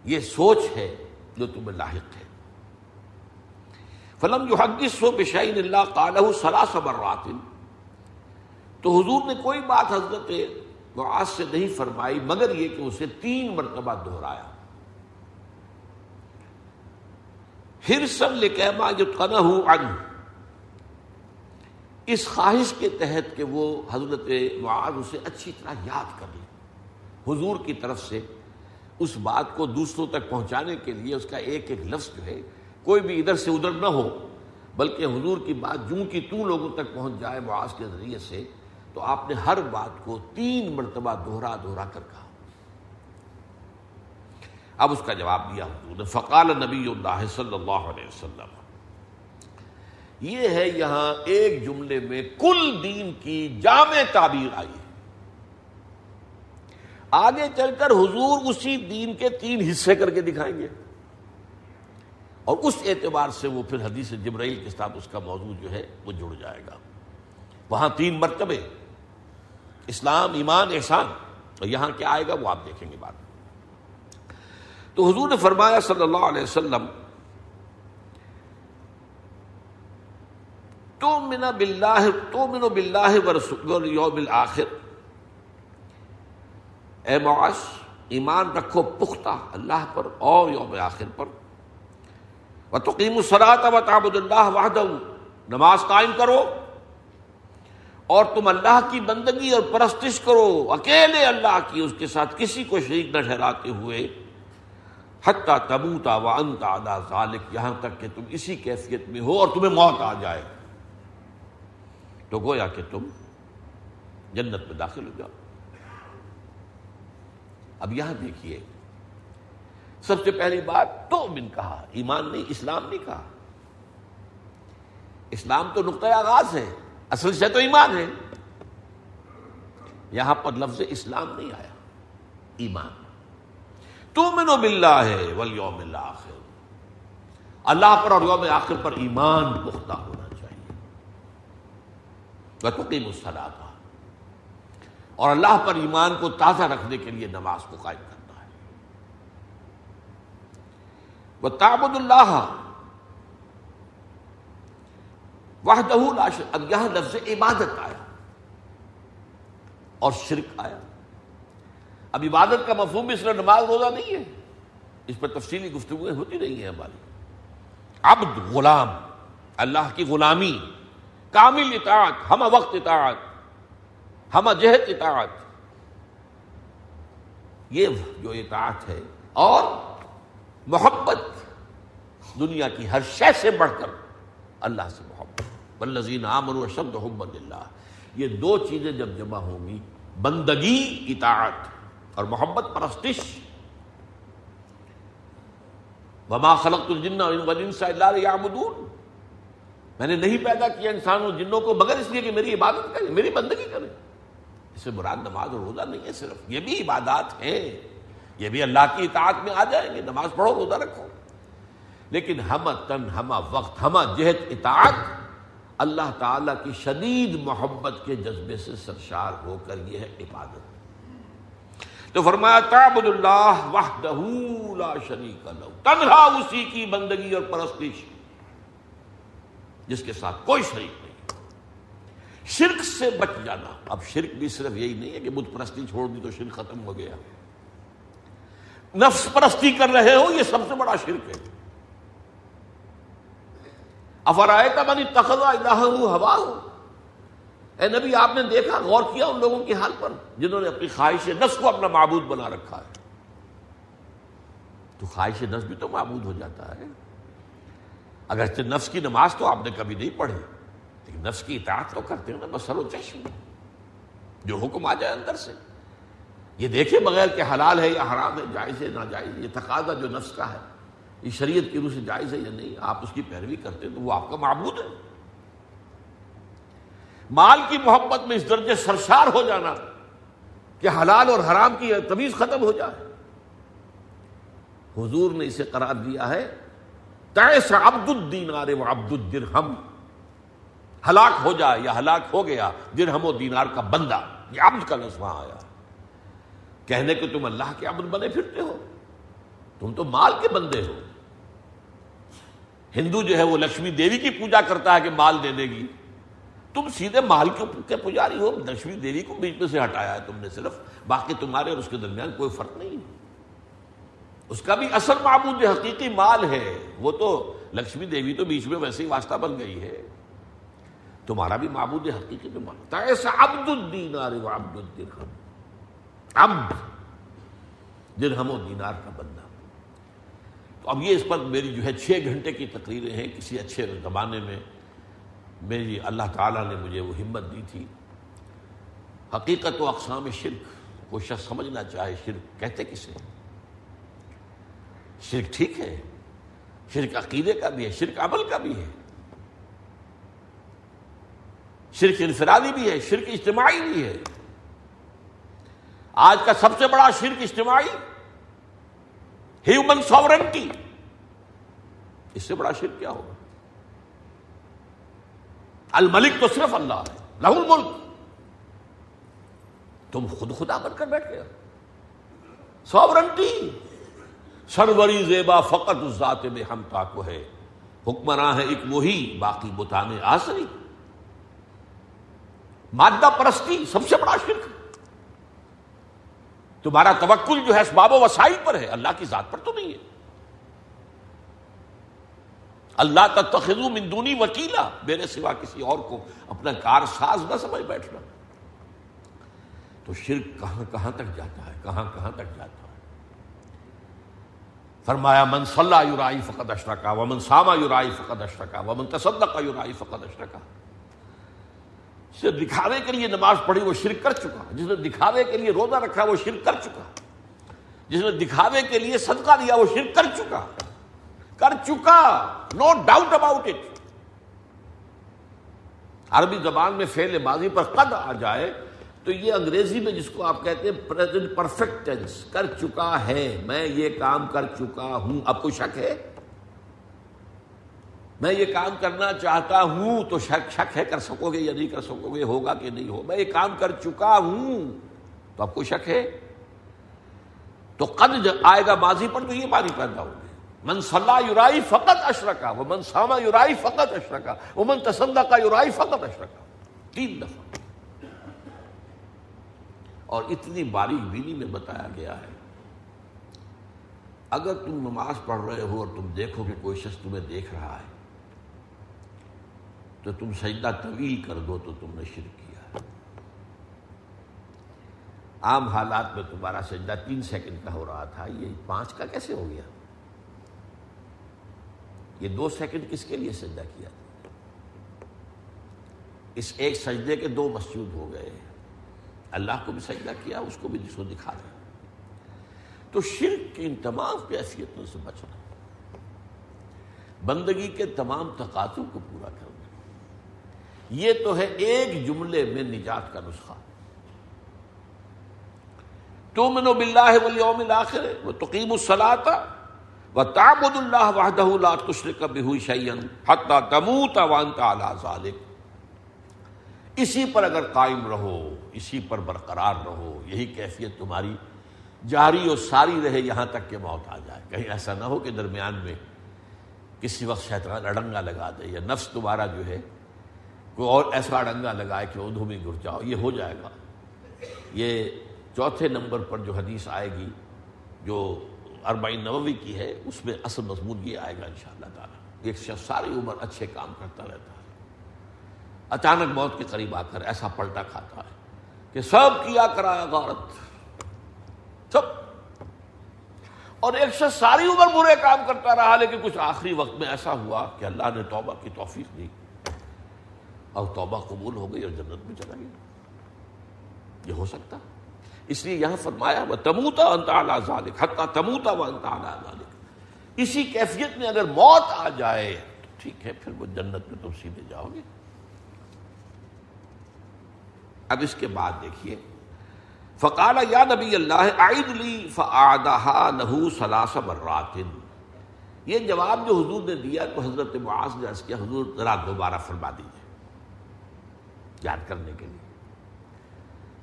یہ سوچ ہے جو تمہیں لاحق ہے۔ فلم جو حدیث ہو بشعین اللہ کالہ سلاس برات تو حضور نے کوئی بات حضرت سے نہیں فرمائی، مگر یہ کہ اسے تین مرتبہ دہرایا۔ پھر سب لکما جو تنا ان اس خواہش کے تحت کہ وہ حضرت معاذ اسے اچھی طرح یاد کر لے۔ حضور کی طرف سے اس بات کو دوسروں تک پہنچانے کے لیے اس کا ایک ایک لفظ جو ہے، کوئی بھی ادھر سے ادھر نہ ہو، بلکہ حضور کی بات جوں کی تو لوگوں تک پہنچ جائے معاذ کے ذریعے سے۔ تو آپ نے ہر بات کو تین مرتبہ دوہرا دوہرا کر کہا۔ اب اس کا جواب دیا حضور نے، فقال نبی اللہ صلی اللہ علیہ وسلم، یہ ہے یہاں ایک جملے میں کل دین کی جامع تعبیر آئی ہے۔ آگے چل کر حضور اسی دین کے تین حصے کر کے دکھائیں گے۔ اور اس اعتبار سے وہ پھر حدیث جبرائیل کے ساتھ اس کا موضوع جو ہے وہ جڑ جائے گا۔ وہاں تین مرتبے اسلام، ایمان، احسان، اور یہاں کیا آئے گا وہ آپ دیکھیں گے بات تو حضور نے فرمایا صلی اللہ علیہ وسلم تو منا بلّہ تو منو بلّہ یوم الآخر اے معاش ایمان رکھو پختہ اللہ پر اور یوم آخر پر۔ و تقیم الصلاۃ و تعبد اللہ وحدہ، نماز قائم کرو۔ اور تم اللہ کی بندگی اور پرستش کرو، اکیلے اللہ کی، اس کے ساتھ کسی کو شریک نہ ٹھہراتے ہوئے۔ حتیٰ تبوتا و انت ادا ذالک یہاں تک کہ تم اسی کیفیت میں ہو اور تمہیں موت آ جائے۔ تو گویا کہ تم جنت میں داخل ہو جاؤ۔ اب یہاں دیکھیے، سب سے پہلی بات تو بن کہا، ایمان نہیں، اسلام نہیں کہا۔ اسلام تو نقطۂ آغاز ہے۔ اصل سے تو ایمان ہے۔ یہاں پر لفظ اسلام نہیں آیا۔ ایمان۔ تو منو بلّہ ہے ولیوم اللہ اللہ پر اور یوم آخر پر ایمان پختہ ہونا چاہیے۔ بقیم الصلاح اور اللہ پر ایمان کو تازہ رکھنے کے لیے نماز کو قائم کرنا وہ تابد اللہ وحدہ اب یہاں لفظ عبادت آیا اور شرک آیا. اب عبادت کا مفہوم بھی صرف نماز روزہ نہیں ہے. اس پر تفصیلی گفتگویں ہوتی نہیں ہیں ہماری. عبد غلام، اللہ کی غلامی، کامل اطاعت ہم وقت اطاعت ہم جہت اطاعت. یہ جو اطاعت ہے اور محبت دنیا کی ہر شے سے بڑھ کر اللہ سے محبت. بلزین عامر شبد حمد اللہ یہ دو چیزیں جب جمع ہوں گی، بندگی، اطاعت اور محبت، پرستش۔ وما خلق الجن والانس الا ليعبدون۔ میں نے نہیں پیدا کیا انسان اور جنوں کو، مگر اس لیے کہ میری عبادت کریں، میری بندگی کریں۔ اس سے مراد نماز اور روزہ نہیں ہے صرف، یہ بھی عبادات ہیں۔ یہ بھی اللہ کی اطاعت میں آ جائیں گے، نماز پڑھو، روزہ رکھو۔ لیکن ہم تن ہما وقت ہما جہت، اطاعت اللہ تعالی کی شدید محبت کے جذبے سے سرشار ہو کر یہ ہے عبادت۔ تو فرمایا، تعبد اللہ وحدہ لا شریک لہ۔ تنہا اسی کی بندگی اور پرستش جس کے ساتھ کوئی شریک نہیں۔ شرک سے بچ جانا۔ اب شرک بھی صرف یہی نہیں ہے کہ بت پرستی چھوڑ دی تو شرک ختم ہو گیا۔ نفس پرستی کر رہے ہو، یہ سب سے بڑا شرک ہے۔ افرائے کا بنی تخذا ہوا ہو۔ اے نبی، آپ نے دیکھا، غور کیا ان لوگوں کی حال پر جنہوں نے اپنی خواہش نفس کو اپنا معبود بنا رکھا ہے۔ تو خواہش نفس بھی تو معبود ہو جاتا ہے۔ اگر نفس کی نماز تو آپ نے کبھی نہیں پڑھی، لیکن نفس کی اطاعت تو کرتے نا، بس و چشم۔ جو حکم آ جائے اندر سے۔ یہ دیکھے بغیر کہ حلال ہے یا حرام ہے، جائز ہے نہ جائز یہ تقاضا جو نفس کا ہے۔ یہ شریعت کی روح سے جائز ہے یا نہیں؟ آپ اس کی پیروی کرتے تو وہ آپ کا معبود ہے۔ مال کی محبت میں اس درجے سرشار ہو جانا کہ حلال اور حرام کی تمیز ختم ہو جائے۔ حضور نے اسے قرار دیا ہے، تیس عبد الدینار و عبد الدرہم۔ ہلاک ہو جائے یا ہلاک ہو گیا، درہم و دینار کا بندہ۔ یہ عبد کا لفظ وہاں آیا۔ کہنے کہ تم اللہ کے عبد بنے پھرتے ہو، تم تو مال کے بندے ہو۔ ہندو جو ہے وہ لکشمی دیوی کی پوجا کرتا ہے کہ مال دے دے گی۔ تم سیدھے مال کے پجاری ہو، لکشمی دیوی کو بیچ میں سے ہٹایا ہے تم نے صرف۔ باقی تمہارے اور اس کے درمیان کوئی فرق نہیں۔ اس کا بھی اصل معبود حقیقی مال ہے، وہ تو لکشمی دیوی تو بیچ میں ویسے ہی واسطہ بن گئی ہے۔ تمہارا بھی معبود حقیقی میں مانتا ایسا عبد الدین عبد الدرہم۔ عبد درہم و دینار کا بندہ۔ اب یہ اس پر میری جو ہے چھ گھنٹے کی تقریریں ہیں کسی اچھے زمانے میں، میری اللہ تعالیٰ نے مجھے وہ ہمت دی تھی۔ حقیقت و اقسام شرک کوئی شخص سمجھنا چاہے شرک کہتے کسے شرک ٹھیک ہے، شرک عقیدے کا بھی ہے، شرک عمل کا بھی ہے۔ شرک انفرادی بھی ہے، شرک اجتماعی بھی ہے۔ آج کا سب سے بڑا شرک اجتماعی ہیومن ساورنٹی۔ اس سے بڑا شرک کیا ہوگا؟ الملک تو صرف اللہ ہے لہ الملک۔ تم خود خدا بن کر بیٹھ گیا ساورنٹی۔ سروری زیبا فقط اس ذات میں ہم کو ہے۔ حکمراں ہے ایک وہی، باقی بتانے آسری۔ مادہ پرستی سب سے بڑا شرک۔ تمہارا توکل جو ہے اسباب و وسائل پر ہے، اللہ کی ذات پر تو نہیں ہے۔ اللہ تخذو من دونی وکیلا، میرے سوا کسی اور کو اپنا کار ساز نہ سمجھ بیٹھنا۔ تو شرک کہاں کہاں تک جاتا ہے؟ کہاں کہاں تک جاتا ہے؟ فرمایا، من صلی یورائی فقط اشرکا، ومن ساما یورائی فقط اشرکا، ومن تصدق یورائی فقط اشرکا۔ جس نے دکھاوے کے لیے نماز پڑھی وہ شرک کر چکا، جس نے دکھاوے کے لیے روزہ رکھا وہ شرک کر چکا۔ جس نے دکھاوے کے لیے صدقہ دیا وہ شرک کر چکا۔ کر چکا نو ڈاؤٹ اباؤٹ اٹ عربی زبان میں فیل ماضی پر قد آ جائے تو یہ انگریزی میں جس کو آپ کہتے ہیں پرفیکٹ ٹینس کر چکا ہے، میں یہ کام کر چکا ہوں۔ اب کوئی شک ہے؟ میں یہ کام کرنا چاہتا ہوں تو شک شک ہے کر سکو گے یا نہیں کر سکو گے، ہوگا کہ نہیں ہو میں یہ کام کر چکا ہوں، تو اب کوئی شک ہے؟ تو قد آئے گا ماضی پر تو یہ باری پیدا ہوگی من صلاح یورائی فقط اشرکا وہ من ساما یورائی فقط اشرکا وہ من تسندہ کا یورائی فقط اشرکا۔ تین دفعہ۔ اور اتنی باریک بینی میں بتایا گیا ہے۔ اگر تم نماز پڑھ رہے ہو اور تم دیکھو کہ کوئی شخص تمہیں دیکھ رہا ہے تو تم سجدہ طویل کر دو تو تم نے شرک کیا۔ عام حالات میں تمہارا سجدہ تین سیکنڈ کا ہو رہا تھا، یہ پانچ کا کیسے ہو گیا؟ یہ دو سیکنڈ کس کے لیے سجدہ کیا اس ایک سجدے کے دو مسجود ہو گئے۔ اللہ کو بھی سجدہ کیا، اس کو بھی جسو دکھا رہے تو شرک کی ان تمام کیفیتوں سے بچنا، بندگی کے تمام تقاضوں کو پورا کرنا۔ یہ تو ہے ایک جملے میں نجات کا نسخہ۔ تو منو بلّہ ولیوم الآخر وہ تقیم الصلاطہ و تابد اللہ وحدہ لا تشرک بہ شیئن حتی تموت وانت علی ذالک اسی پر اگر قائم رہو، اسی پر برقرار رہو، یہی کیفیت تمہاری جاری اور ساری رہے یہاں تک کہ موت آ جائے۔ کہیں ایسا نہ ہو کہ درمیان میں کسی وقت شیطان اڑنگا لگا دے یا نفس تمہارا جو ہے کوئی اور ایسا اڑنگا لگائے کہ ادھو میں گر جاؤ، یہ ہو جائے گا۔ یہ چوتھے نمبر پر جو حدیث آئے گی، جو اربعین نووی کی ہے، اس میں اصل مضمون یہ آئے گا ان شاء اللہ تعالیٰ۔ ایک شخص ساری عمر اچھے کام کرتا رہتا ہے۔ اچانک موت کے قریب آ کر ایسا پلٹا کھاتا ہے کہ سب کیا کرایا غورت سب۔ اور ایک شخص ساری عمر برے کام کرتا رہا، لیکن کچھ آخری وقت میں ایسا ہوا کہ اللہ نے توبہ کی توفیق دی۔ اور توبہ قبول ہو گئی اور جنت میں چلا گیا۔ یہ ہو سکتا۔ اس لیے یہاں فرمایا وہ تموتا انتہا ذالک حتیٰ تموتا وہ انتہا ذالک اسی کیفیت میں اگر موت آ جائے، تو ٹھیک ہے، پھر وہ جنت میں تم سیدھے جاؤ گے۔ اب اس کے بعد دیکھیے۔ فقال یا نبی اللہ عید لی فعدہ لہو سلاس براتن یہ جواب جو حضور نے دیا تو حضرت معاذ نے کیا حضور ذرا دوبارہ فرما دیجیے یاد کرنے کے لیے۔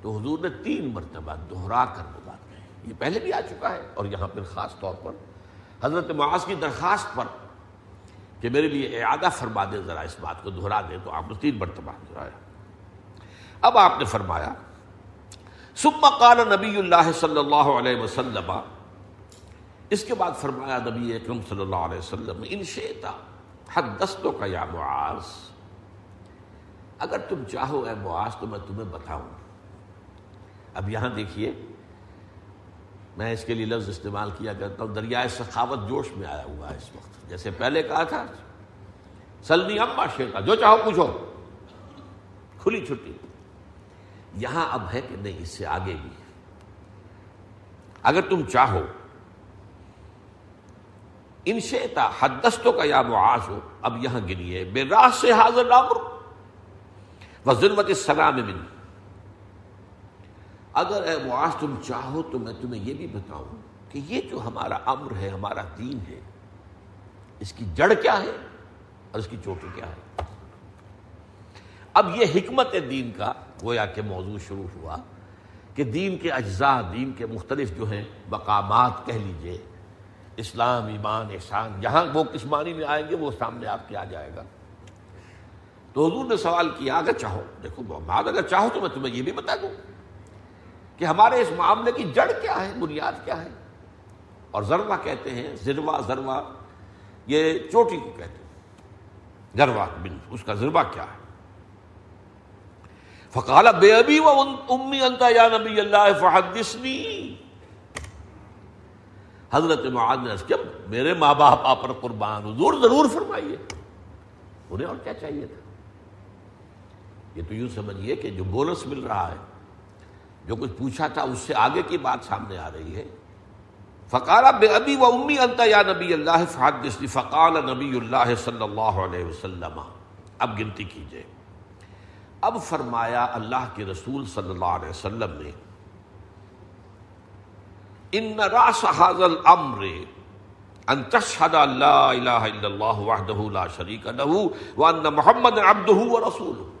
تو حضور نے تین مرتبہ دوہرا کر بتا یہ پہلے بھی آ چکا ہے اور یہاں پھر خاص طور پر حضرت معاذ کی درخواست پر کہ میرے لیے اعادہ فرما دے، ذرا اس بات کو دہرا دے، تو آپ نے تین مرتبہ دہرایا اب آپ نے فرمایا سب قال نبی اللہ صلی اللہ علیہ وسلم، اس کے بعد فرمایا نبی اکرم صلی اللہ علیہ وسلم، ان شیتا حد دستوں کا یا معاذ۔ اگر تم چاہو اے معاذ تو میں تمہیں بتاؤں۔ اب یہاں دیکھیے، میں اس کے لیے لفظ استعمال کیا کرتا ہوں، دریائے سخاوت جوش میں آیا ہوا ہے اس وقت۔ جیسے پہلے کہا تھا، سلنی اما شیخا، جو چاہو پوچھو۔ کھلی چھٹی۔ یہاں اب ہے کہ نہیں، اس سے آگے بھی۔ اگر تم چاہو، ان شیتا حدستوں کا یا معاذ ہو، اب یہاں گنیے بے راہ سے حاضر نامر و ضرورت سلام من اگر اے معاذ تم چاہو تو میں تمہیں یہ بھی بتاؤں کہ یہ جو ہمارا امر ہے، ہمارا دین ہے، اس کی جڑ کیا ہے اور اس کی چوٹی کیا ہے؟ اب یہ حکمت دین کا گویا کہ موضوع شروع ہوا کہ دین کے اجزاء، دین کے مختلف جو ہیں، مقامات کہہ لیجیے۔ اسلام، ایمان، احسان جہاں وہ کسمانی میں آئیں گے، وہ سامنے آپ کے آ جائے گا۔ تو حضور نے سوال کیا، اگر چاہو۔ دیکھو، محمد، اگر چاہو تو میں تمہیں یہ بھی بتا دوں کہ ہمارے اس معاملے کی جڑ کیا ہے، بنیاد کیا ہے۔ اور ذروا کہتے ہیں زروا ذروا، یہ چوٹی کو کہتے ہیں۔ ذروا بن، اس کا ذروا کیا ہے؟ فقال، بے ابھی و امی انتا یا نبی اللہ فحدثنی۔ حضرت معاذ نے کیا میرے ماں باپ آپ پر قربان، حضور ضرور فرمائیے۔ انہیں اور کیا چاہیے تھا؟ یہ تو یوں سمجھیے کہ جو بونس مل رہا ہے، جو کچھ پوچھا تھا اس سے آگے کی بات سامنے آ رہی ہے۔ فقال بے ابی و امی انتا یا نبی اللہ فحدثنی فقال نبی اللہ صلی اللہ علیہ وسلم۔ اب گنتی کیجیے۔ اب فرمایا اللہ کے رسول صلی اللہ علیہ وسلم نے، ان راس حاضل امر ان تشهد لا الہ الا اللہ وحدہ لا شریک له، وان محمد عبدہ ورسولہ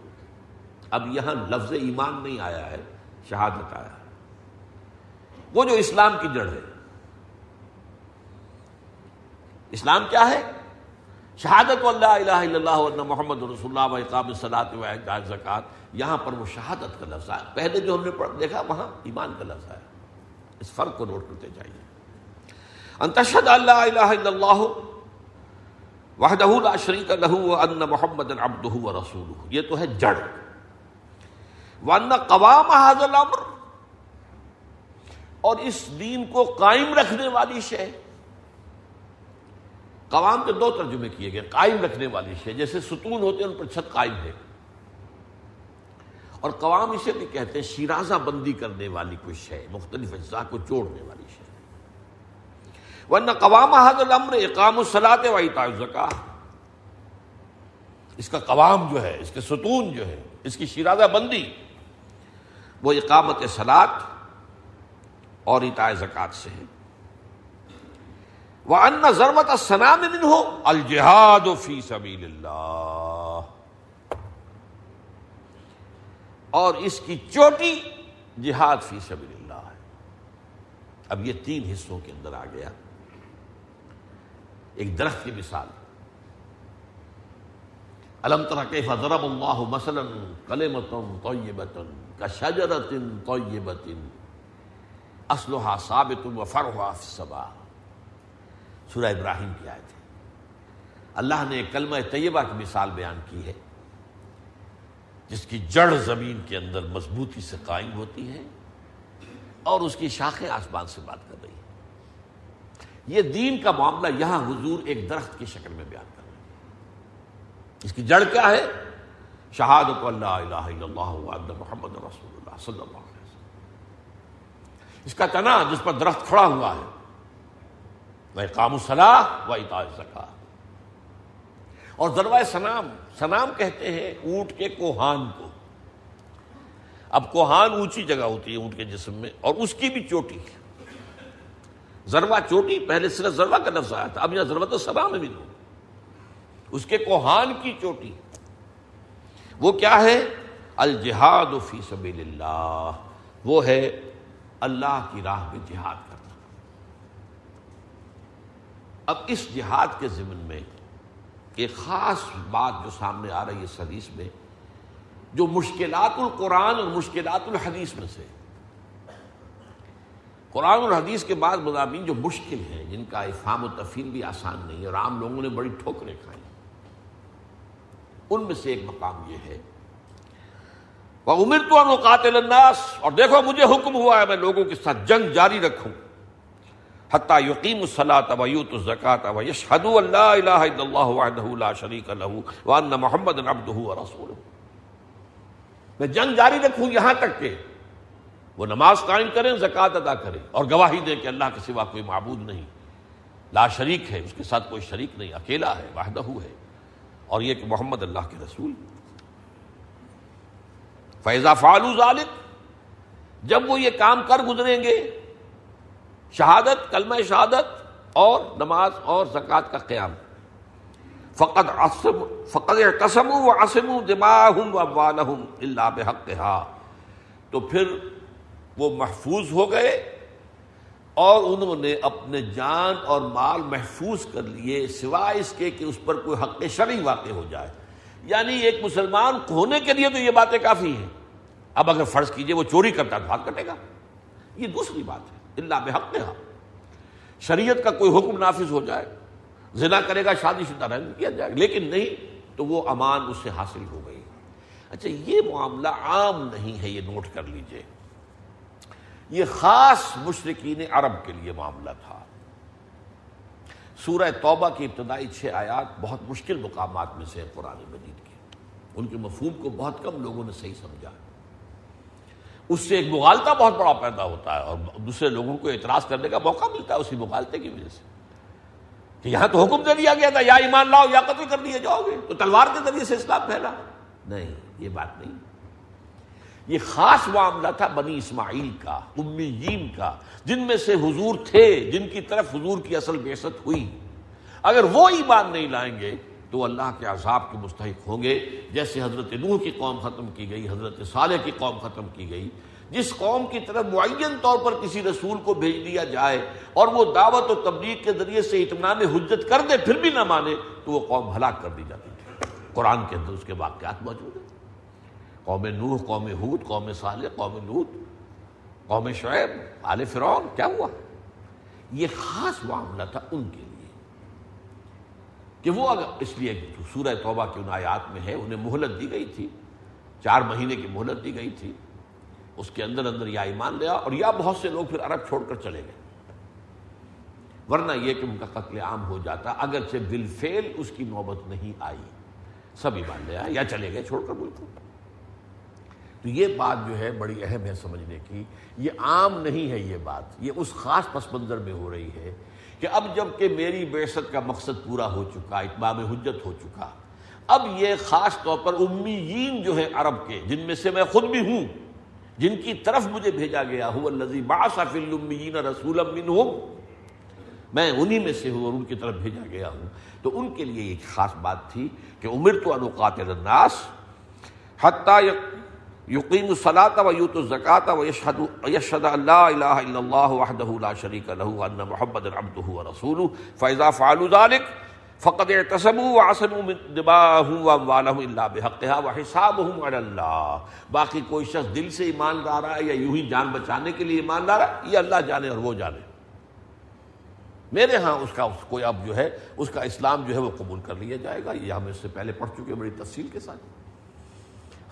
اب یہاں لفظ ایمان نہیں آیا ہے، شہادت آیا ہے۔ وہ جو اسلام کی جڑ ہے۔ اسلام کیا ہے؟ شہادت اللہ الہ الا اللہ ورنہ محمد رسول اللہ و اقام صلاحت و زکوٰۃ یہاں پر وہ شہادت کا لفظ آیا۔ پہلے جو ہم نے دیکھا، وہاں ایمان کا لفظ آیا۔ اس فرق کو نوٹ کرتے جائیے۔ انتشد اللہ الہ الا اللہ وحدہ لا شریک لہ ان محمد عبدہ و رسولہ۔ یہ تو ہے جڑ۔ وان قوام هذا الامر اور اس دین کو قائم رکھنے والی شے قوام کے دو ترجمے کیے گئے، قائم رکھنے والی شے، جیسے ستون ہوتے ہیں، ان پر چھت قائم ہے۔ اور قوام اسے بھی کہتے ہیں شیرازہ بندی کرنے والی کوئی شے مختلف اجزاء کو جوڑنے والی شے ورنہ قوام حضر الامر اقام الصلاۃ و اطاع زکا اس کا قوام جو ہے، اس کے ستون جو ہے، اس کی شیرازہ بندی۔ وہ اقامت سلاد اور اطاع زکات سے ہے۔ وہ ان ضرورت سنام دن ہو الجہاد و فی سبیل اللہ اور اس کی چوٹی جہاد فی سبیل اللہ ہے۔ اب یہ تین حصوں کے اندر آ گیا۔ ایک درخت کی مثال۔ الم طرح کے ضرب اللہ مثلاً کلمتن طیبتن کا شجرت طیبتن اسلحہ ثابت و فرحا صبا سورہ ابراہیم کی آئے تھے اللہ نے کلمہ طیبہ کی مثال بیان کی ہے، جس کی جڑ زمین کے اندر مضبوطی سے قائم ہوتی ہے اور اس کی شاخیں آسمان سے بات کر رہی ہیں۔ یہ دین کا معاملہ یہاں حضور ایک درخت کی شکل میں بیان کر رہے ہیں۔ اس کی جڑ کیا ہے؟ شہادت اللہ الہ الا اللہ محمد رسول اللہ صلی اللہ علیہ وسلم۔ اس کا تنا جس پر درخت کھڑا ہوا ہے، وہ کام صلاح و اطاع سکا اور ذروائے سنام سنام کہتے ہیں اونٹ کے کوہان کو۔ اب کوہان اونچی جگہ ہوتی ہے اونٹ کے جسم میں، اور اس کی بھی چوٹی۔ ذروا چوٹی، پہلے صرف ذروا کا لفظ آیا تھا، اب یہاں ضرورت سلام میں بھی دو۔ اس کے کوہان کی چوٹی۔ وہ کیا ہے؟ الجہاد فی سبیل اللہ وہ ہے اللہ کی راہ میں جہاد کرنا۔ اب اس جہاد کے ضمن میں ایک خاص بات جو سامنے آ رہی ہے اس حدیث میں، جو مشکلات القرآن اور مشکلات الحدیث میں سے۔ قرآن اور حدیث کے بعد مضامین جو مشکل ہیں، جن کا افہام و تفہیم بھی آسان نہیں ہے اور عام لوگوں نے بڑی ٹھوکریں کھائی ان میں سے ایک مقام یہ ہے۔ وہ امر تو قاتل الناس۔ اور دیکھو، مجھے حکم ہوا ہے، میں لوگوں کے ساتھ جنگ جاری رکھوں۔ حتیٰ یقیم الصلاۃ ویوت الزکات و یشہد اللہ الہ الا اللہ وحدہ لا شریک لہ وان محمد عبدہ ورسولہ میں جنگ جاری رکھوں یہاں تک کہ وہ نماز قائم کریں، زکوٰۃ ادا کریں۔ اور گواہی دیں کہ اللہ کے سوا کوئی معبود نہیں۔ لا شریک ہے، اس کے ساتھ کوئی شریک نہیں، اکیلا ہے، وحدہ ہے۔ اور یہ کہ محمد اللہ کے رسول فیضا فالو ذالک، جب وہ یہ کام کر گزریں گے، شہادت، کلمہ شہادت اور نماز اور زکوٰۃ کا قیام۔ فقط فقط قسم و عصم دماہم و والہم اللہ بحق تو پھر وہ محفوظ ہو گئے۔ اور انہوں نے اپنے جان اور مال محفوظ کر لیے، سوائے اس کے کہ اس پر کوئی حق شرعی واقع ہو جائے۔ یعنی ایک مسلمان ہونے کے لیے تو یہ باتیں کافی ہیں۔ اب اگر فرض کیجیے وہ چوری کرتا تو ہاتھ کٹے گا۔ یہ دوسری بات ہے۔ اللہ بحق شریعت کا کوئی حکم نافذ ہو جائے، زنا کرے گا، شادی شدہ رہنے کیا جائے لیکن نہیں تو وہ امان اس سے حاصل ہو گئی۔ اچھا یہ معاملہ عام نہیں ہے، یہ نوٹ کر لیجیے۔ یہ خاص مشرقین عرب کے لیے معاملہ تھا۔ سورہ توبہ کی ابتدائی چھ آیات بہت مشکل مقامات میں سے قرآن مجید کے۔ ان کے مفہوم کو بہت کم لوگوں نے صحیح سمجھا۔ اس سے ایک مغالطہ بہت بڑا پیدا ہوتا ہے اور دوسرے لوگوں کو اعتراض کرنے کا موقع ملتا ہے اسی مغالطے کی وجہ سے۔ کہ یہاں تو حکم دے دیا گیا تھا، یا ایمان لاؤ یا قتل کر دیے جاؤ گے، تو تلوار کے ذریعے سے اسلام پھیلا۔ نہیں، یہ بات نہیں۔ یہ خاص معاملہ تھا بنی اسماعیل کا، امیین کا، جن میں سے حضور تھے، جن کی طرف حضور کی اصل بیست ہوئی۔ اگر وہ ایمان نہیں لائیں گے تو اللہ کے عذاب کے مستحق ہوں گے، جیسے حضرت نوح کی قوم ختم کی گئی، حضرت صالح کی قوم ختم کی گئی۔ جس قوم کی طرف معین طور پر کسی رسول کو بھیج دیا جائے اور وہ دعوت و تبلیغ کے ذریعے سے اطمینان حجت کر دے پھر بھی نہ مانے، تو وہ قوم ہلاک کر دی جاتی تھی۔ قرآن کے اندر اس کے واقعات موجود ہیں۔ قوم نوح، قوم حود قوم صالح، قوم لوت قوم شعیب، آل فرعون، کیا ہوا؟ یہ خاص معاملہ تھا ان کے لیے کہ وہ اگر، اس لیے سورہ توبہ کی ان آیات میں ہے، انہیں مہلت دی گئی تھی، چار مہینے کی مہلت دی گئی تھی، اس کے اندر اندر یا ایمان لیا اور یا بہت سے لوگ پھر عرب چھوڑ کر چلے گئے۔ ورنہ یہ کہ ان کا قتل عام ہو جاتا، اگرچہ بالفعل اس کی نوبت نہیں آئی، سب ایمان لیا یا چلے گئے چھوڑ کر بالکل تو یہ بات جو ہے بڑی اہم ہے سمجھنے کی۔ یہ عام نہیں ہے یہ بات۔ یہ اس خاص پس منظر میں ہو رہی ہے کہ اب جبکہ میری بیست کا مقصد پورا ہو چکا، اتمام حجت ہو چکا، اب یہ خاص طور پر امیین جو ہے عرب کے، جن میں سے میں خود بھی ہوں، جن کی طرف مجھے بھیجا گیا ہوں الذی بعث فی الامیین رسولا منہم، میں انہی میں سے ہوں اور ان کی طرف بھیجا گیا ہوں۔ تو ان کے لیے ایک خاص بات تھی کہ امرت ان اقاتل الناس حتی یقیم الصلاۃ و یوت الزکات و یشهد یشهد ان لا الہ الا اللہ وحدہ لا شریک له ان محمد عبدہ ورسولہ فاذا فعلوا ذلك فقد اعتصموا وعصموا من دماءهم واموالهم الا بحقها وحسابهم على الله. باقی کوئی شخص دل سے ایمان لا رہا ہے یا یوں ہی جان بچانے کے لیے ایمان لا رہا ہے، یہ اللہ جانے اور وہ جانے۔ میرے ہاں اس کا اس کوئی اب جو ہے، اس کا اسلام جو ہے وہ قبول کر لیا جائے گا۔ یہ ہم اس سے پہلے پڑھ چکے بڑی تفصیل کے ساتھ۔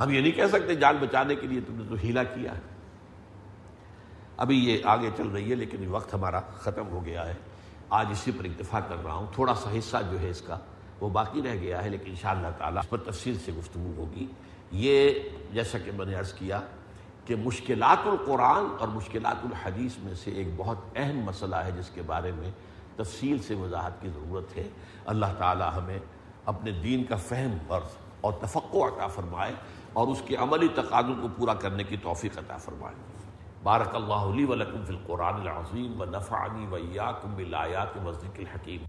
ہم یہ نہیں کہہ سکتے جان بچانے کے لیے تم نے تو ہیلا کیا ہے۔ ابھی یہ آگے چل رہی ہے لیکن وقت ہمارا ختم ہو گیا ہے۔ آج اسی پر اکتفا کر رہا ہوں۔ تھوڑا سا حصہ جو ہے اس کا وہ باقی رہ گیا ہے لیکن انشاءاللہ تعالی اس پر تفصیل سے گفتگو ہوگی۔ یہ جیسا کہ میں نے عرض کیا کہ مشکلات القرآن اور مشکلات الحدیث میں سے ایک بہت اہم مسئلہ ہے جس کے بارے میں تفصیل سے وضاحت کی ضرورت ہے۔ اللہ تعالی ہمیں اپنے دین کا فہم اور اور تفقع عطا فرمائے۔ اور اس کے عملی تقاضوں کو پورا کرنے کی توفیق عطا فرمائے۔ بارک اللہ علی ولکم فی القرآن العظیم و نفعنی و ایاکم بالآیات و ذکر الحکیم۔